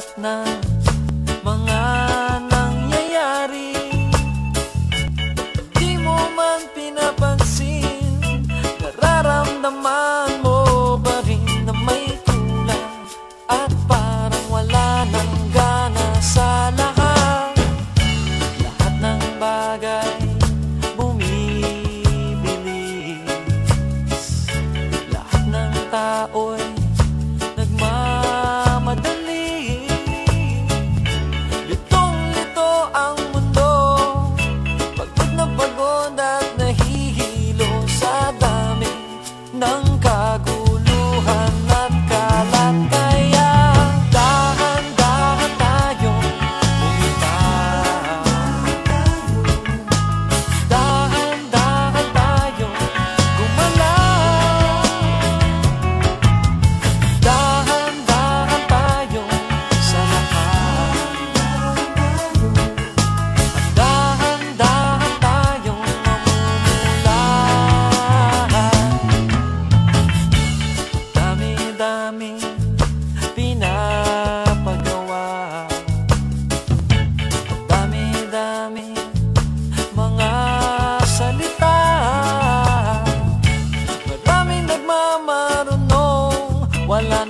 lahat ng kagulatan pinapagawa Dami-dami mga salita. Maraming nagmamarunong wala